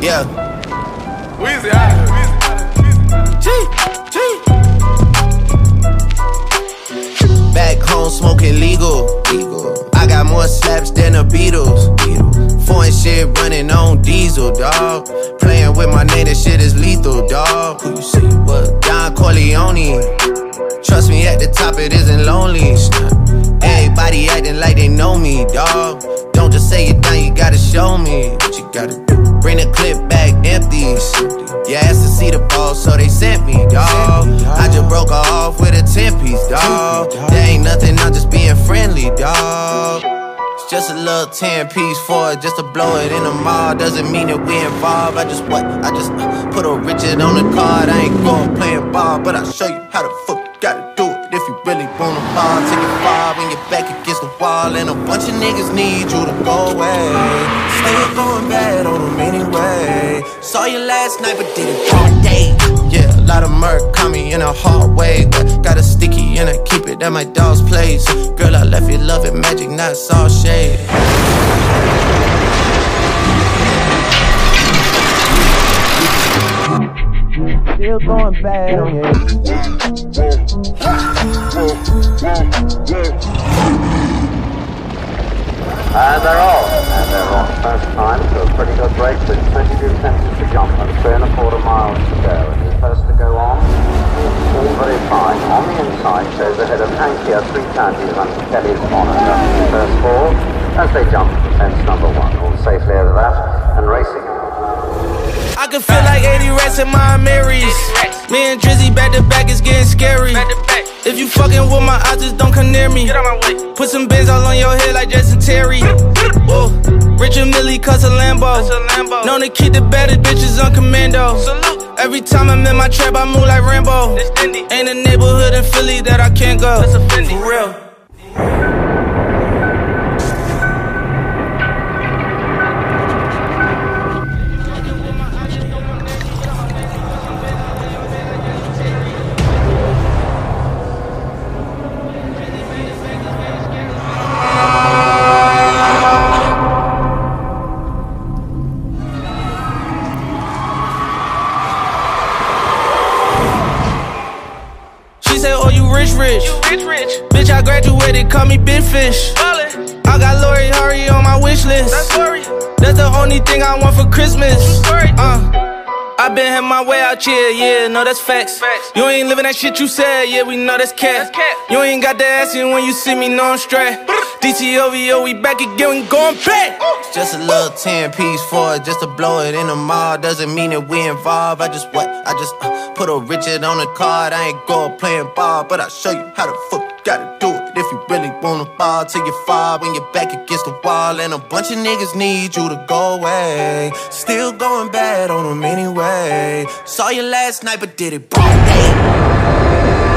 Yeah. Weezy out here. Weezy. Ah, ah. Back home smoking legal. legal. I got more slaps than the Beatles. Beatles. Foreign shit running on diesel, dog. Playing with my name, this shit is lethal, dog. Who you see? What? Don Corleone. Trust me, at the top it isn't lonely. Everybody acting like they know me, dog. Don't just say it down, you gotta show me what you gotta do. Bring the clip back empty. You asked to see the ball, so they sent me, dawg. I just broke off with a 10 piece, dawg. There ain't nothing, I'm just being friendly, dawg. It's just a little 10 piece for it, just to blow it in the mall. Doesn't mean that we involved. I just what? I just uh, put a Richard on the card. I ain't going playing ball, but I'll show you how the fuck you gotta do it. If you really wanna ball, take it far when you're back against the wall. And a bunch of niggas need you to go away. Still going bad on them. Saw you last night, but did it all day. Yeah, a lot of murk caught me in a hard way. But got a sticky and I keep it at my dog's place. Girl, I left you love it magic, not all shade. Still going bad on you. And. And they're off first time to a pretty with 22 seconds to jump and three and a quarter miles to go. And the first to go on all very fine. On the inside shows ahead of Ankia, three counties under Kelly's honour. First four as they jump to fence number one. All safely out of that and racing. I can feel like 80 rats in my Marys. Me and Drizzy back to back is getting scary. If you fucking with my eyes, just don't come near me. Put some bins all on your head like Jason Terry. Whoa. Richard Mille cuss a Lambo. Known to keep the baddest bitches on commando. Salute. Every time I'm in my trap, I move like Rambo. Ain't a neighborhood in Philly that I can't go. For real. She say, Oh, you rich, rich. Rich, rich. Bitch, I graduated, call me Big Fish. Ballin'. I got Lori Harvey on my wish list. That's. That's the only thing I want for Christmas. Uh. I been had my way out here, yeah, no, that's facts. Facts. You ain't living that shit you said, yeah, we know that's cat. You ain't got the ass in when you see me, no, I'm straight. DTOVO, we back again, we going back. Just a little 10 piece for it, just to blow it in the mall. Doesn't mean that we involved. I just what? I just uh, put a Richard on the card. I ain't going playing ball, but I'll show you how the fuck you gotta do it. If you really wanna ball till you fall when you're back against the wall. And a bunch of niggas need you to go away. Still going bad on them anyway. Saw you last night, but did it day.